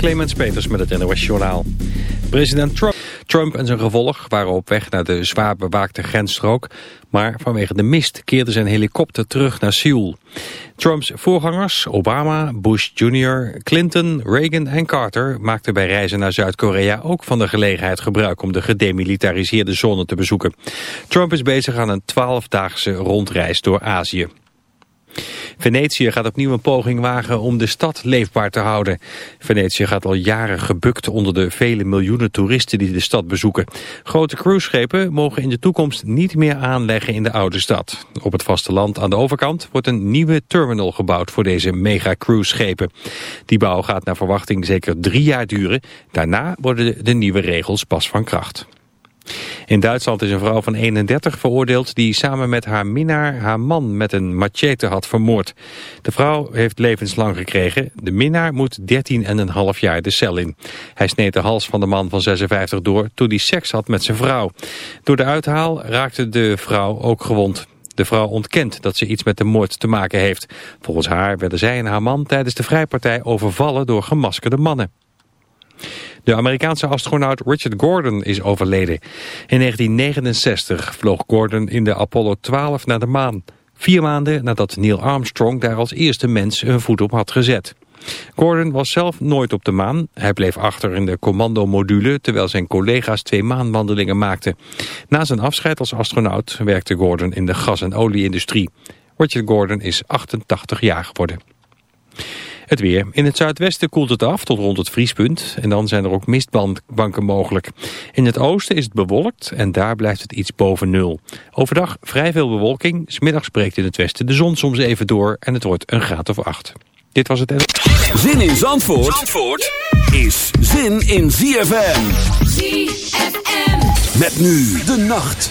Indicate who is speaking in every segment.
Speaker 1: Clemens Peters met het NOS Journaal. President Trump, Trump en zijn gevolg waren op weg naar de zwaar bewaakte grensstrook... maar vanwege de mist keerde zijn helikopter terug naar Seoul. Trumps voorgangers, Obama, Bush Jr., Clinton, Reagan en Carter... maakten bij reizen naar Zuid-Korea ook van de gelegenheid gebruik... om de gedemilitariseerde zone te bezoeken. Trump is bezig aan een twaalfdaagse rondreis door Azië. Venetië gaat opnieuw een poging wagen om de stad leefbaar te houden. Venetië gaat al jaren gebukt onder de vele miljoenen toeristen die de stad bezoeken. Grote cruiseschepen mogen in de toekomst niet meer aanleggen in de oude stad. Op het vasteland aan de overkant wordt een nieuwe terminal gebouwd voor deze mega cruiseschepen. Die bouw gaat naar verwachting zeker drie jaar duren. Daarna worden de nieuwe regels pas van kracht. In Duitsland is een vrouw van 31 veroordeeld die samen met haar minnaar haar man met een machete had vermoord. De vrouw heeft levenslang gekregen. De minnaar moet 13,5 jaar de cel in. Hij sneed de hals van de man van 56 door toen hij seks had met zijn vrouw. Door de uithaal raakte de vrouw ook gewond. De vrouw ontkent dat ze iets met de moord te maken heeft. Volgens haar werden zij en haar man tijdens de vrijpartij overvallen door gemaskerde mannen. De Amerikaanse astronaut Richard Gordon is overleden. In 1969 vloog Gordon in de Apollo 12 naar de maan. Vier maanden nadat Neil Armstrong daar als eerste mens een voet op had gezet. Gordon was zelf nooit op de maan. Hij bleef achter in de commandomodule terwijl zijn collega's twee maanwandelingen maakten. Na zijn afscheid als astronaut werkte Gordon in de gas- en olieindustrie. Richard Gordon is 88 jaar geworden. Het weer. In het zuidwesten koelt het af tot rond het vriespunt. En dan zijn er ook mistbanken mogelijk. In het oosten is het bewolkt en daar blijft het iets boven nul. Overdag vrij veel bewolking. Smiddag spreekt in het westen de zon soms even door. En het wordt een graad of acht. Dit was het...
Speaker 2: Zin in Zandvoort, Zandvoort is zin in ZFM.
Speaker 3: ZFM.
Speaker 2: Met nu de nacht.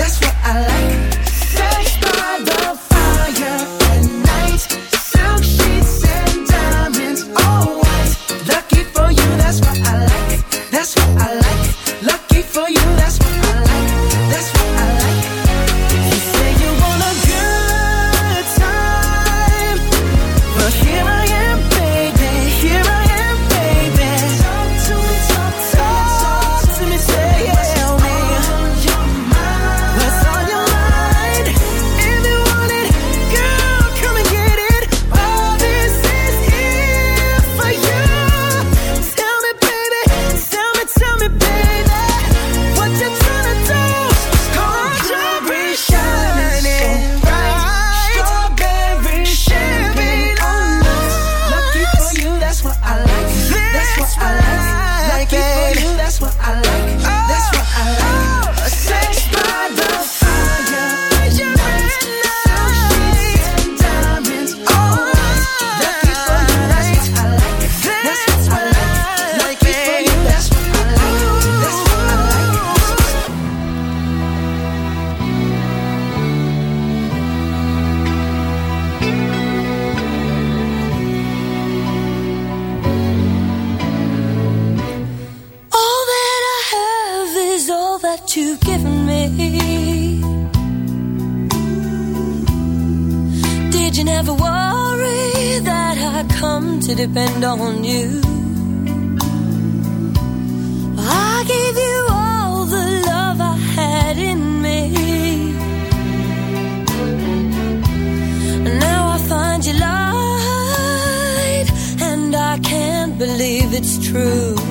Speaker 4: to
Speaker 5: depend on you. I gave you all the love I had in me. Now I find you lied, and I can't believe it's true.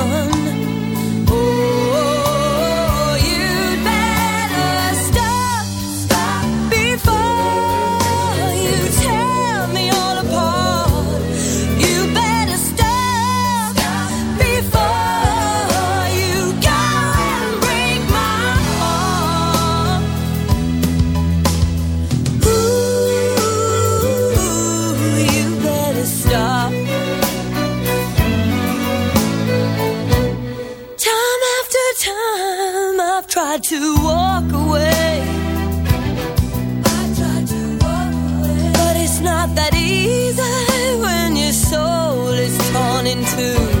Speaker 6: into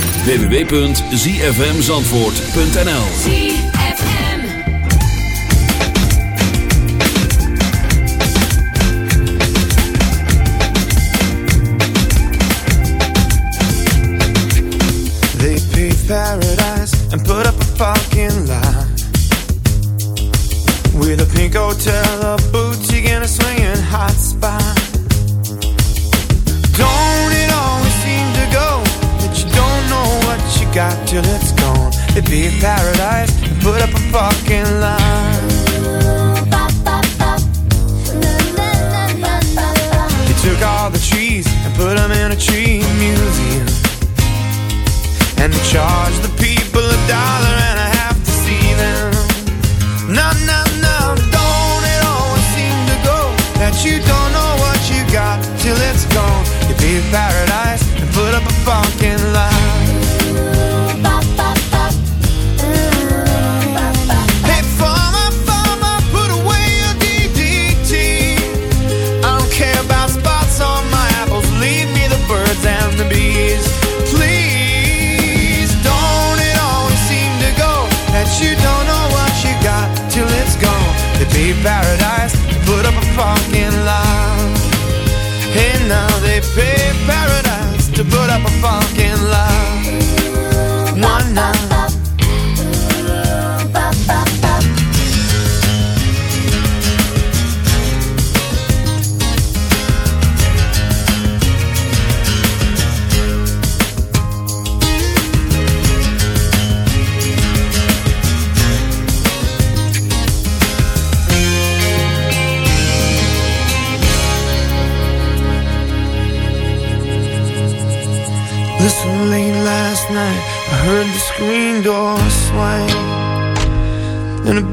Speaker 2: www.zfmzandvoort.nl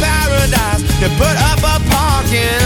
Speaker 7: paradise. To put up a parking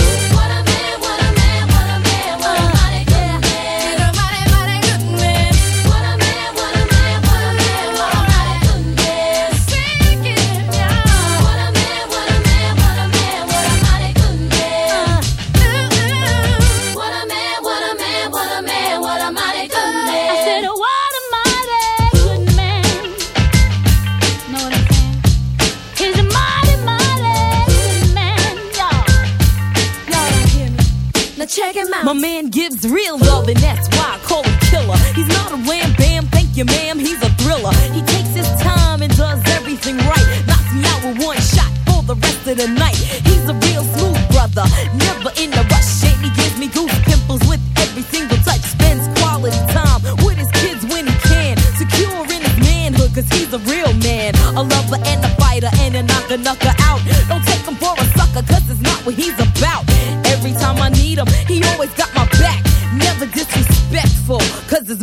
Speaker 8: My man gives real love, and that's why I call him killer. He's not a wham bam, thank you, ma'am. He's a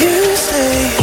Speaker 9: You
Speaker 10: say,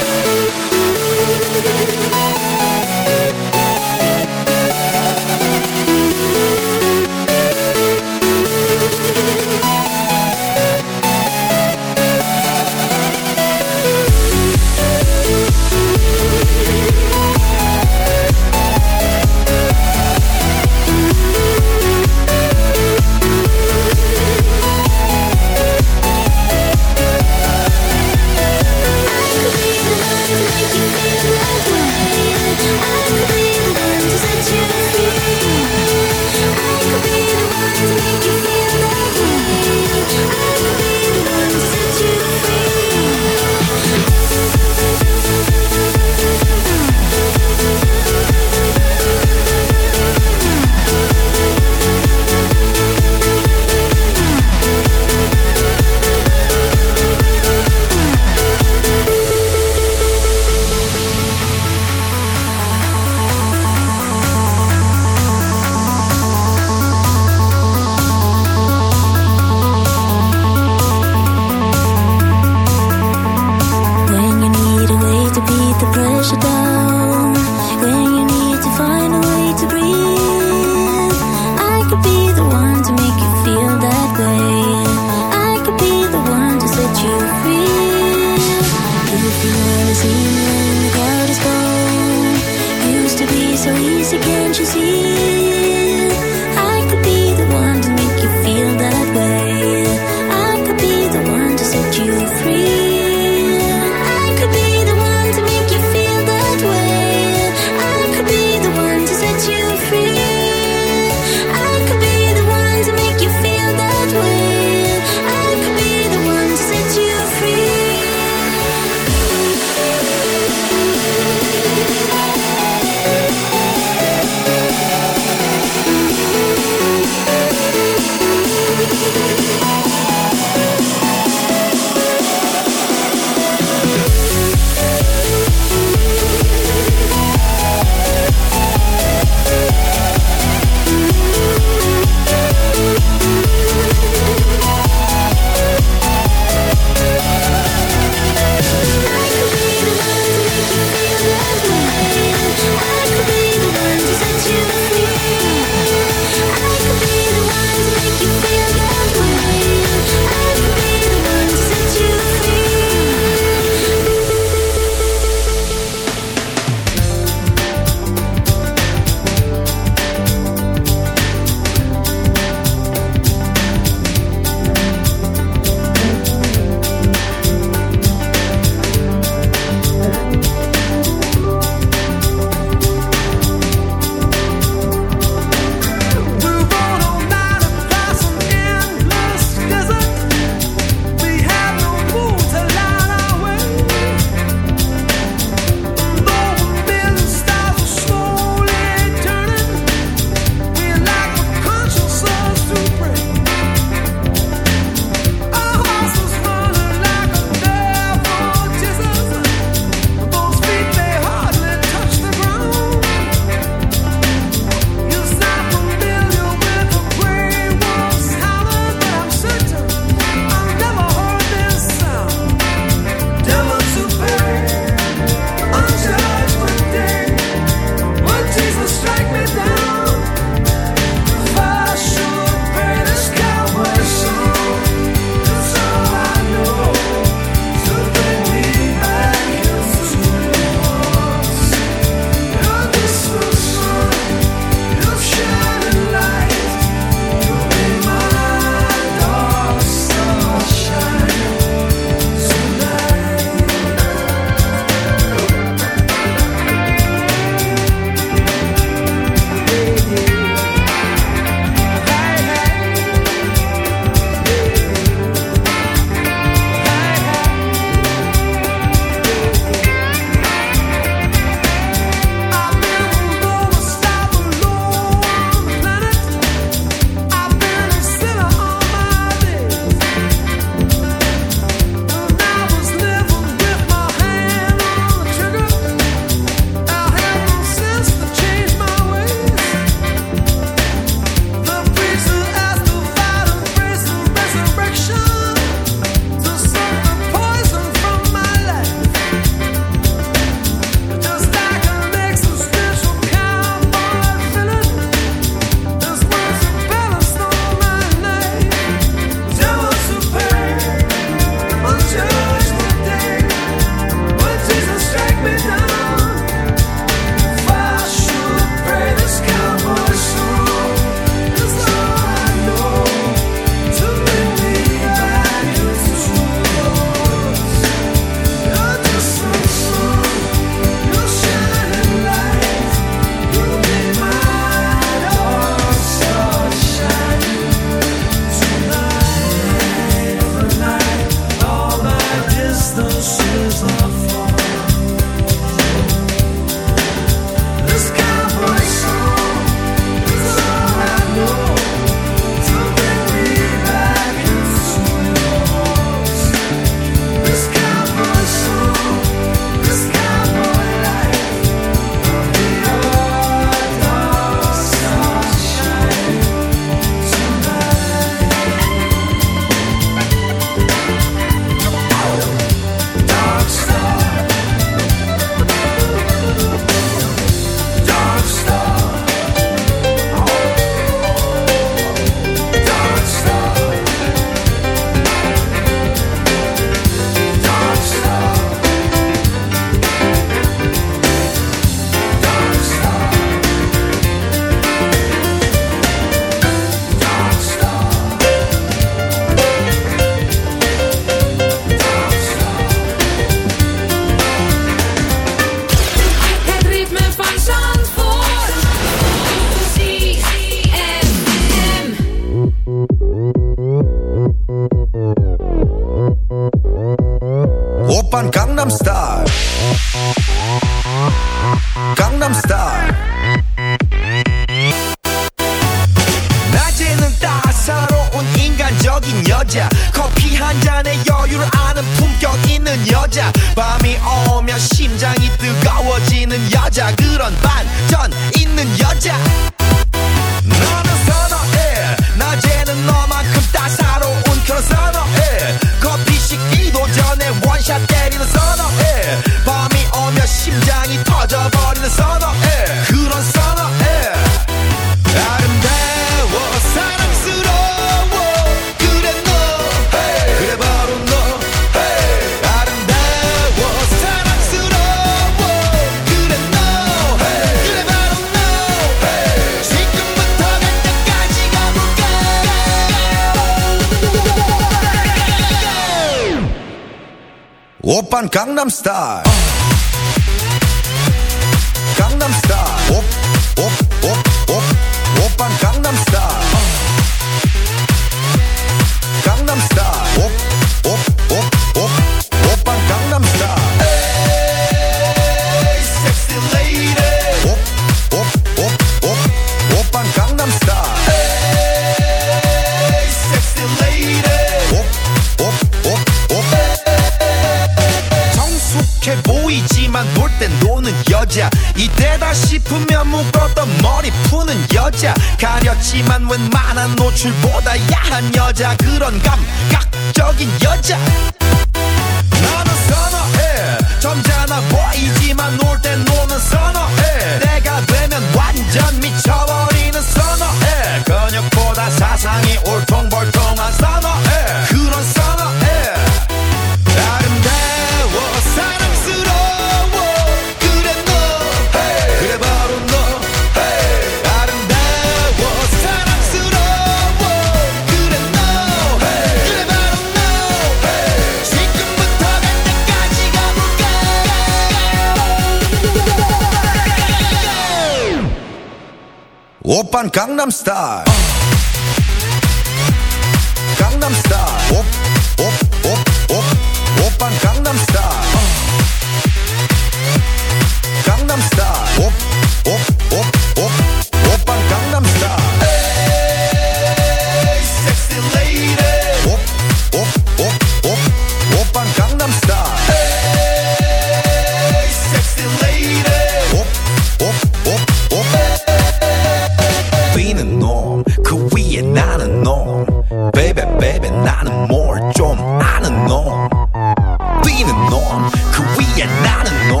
Speaker 2: 뛰는 놈그 위에 나는 놈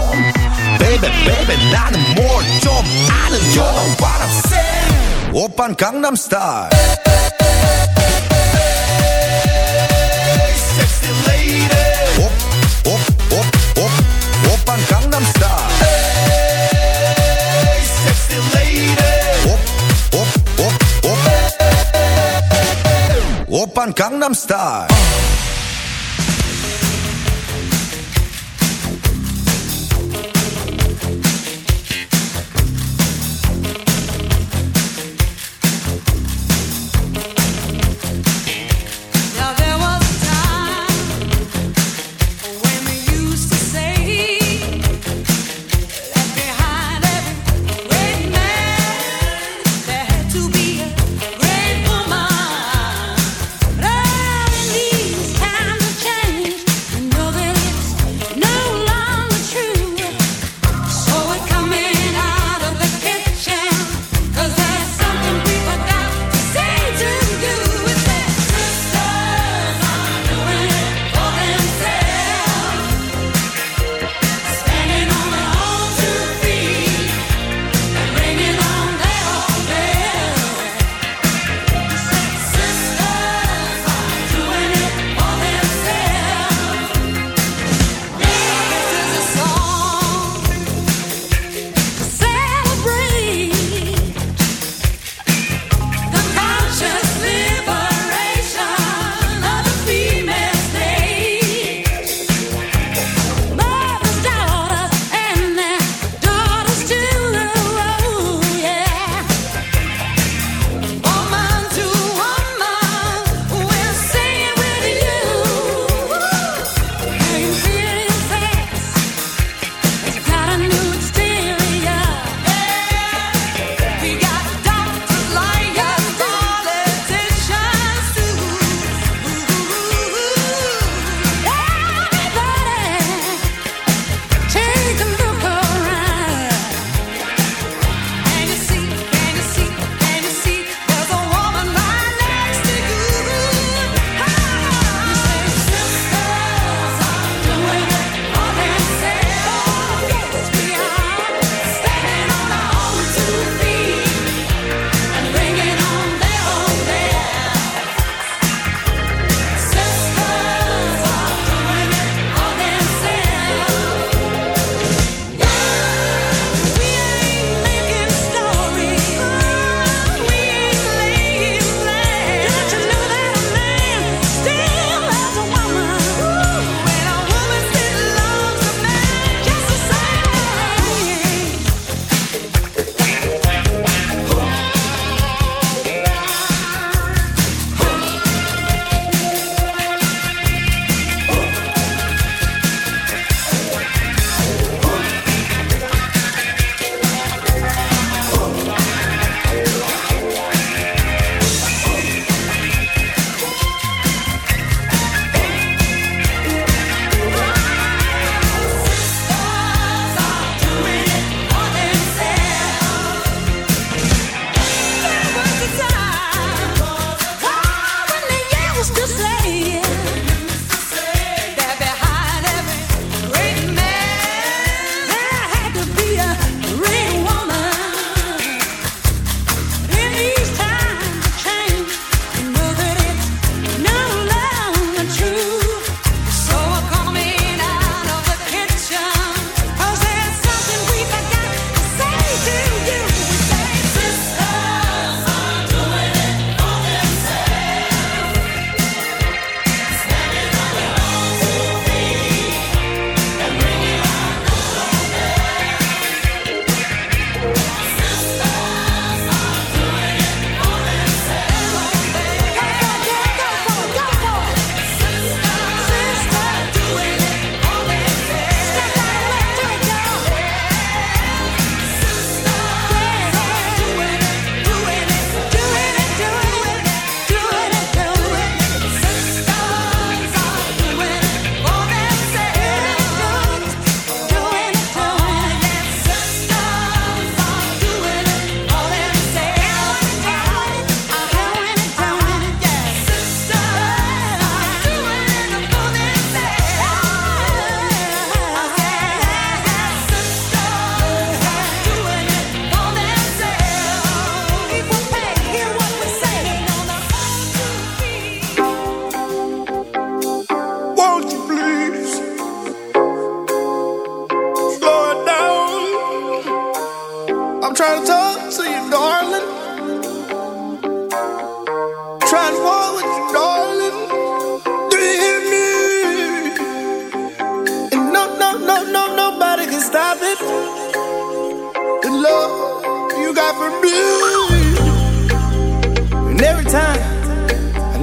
Speaker 2: Baby 나는 뭘 좀 아는 You know what I'm saying. 오빤 강남스타일 오빤 강남스타일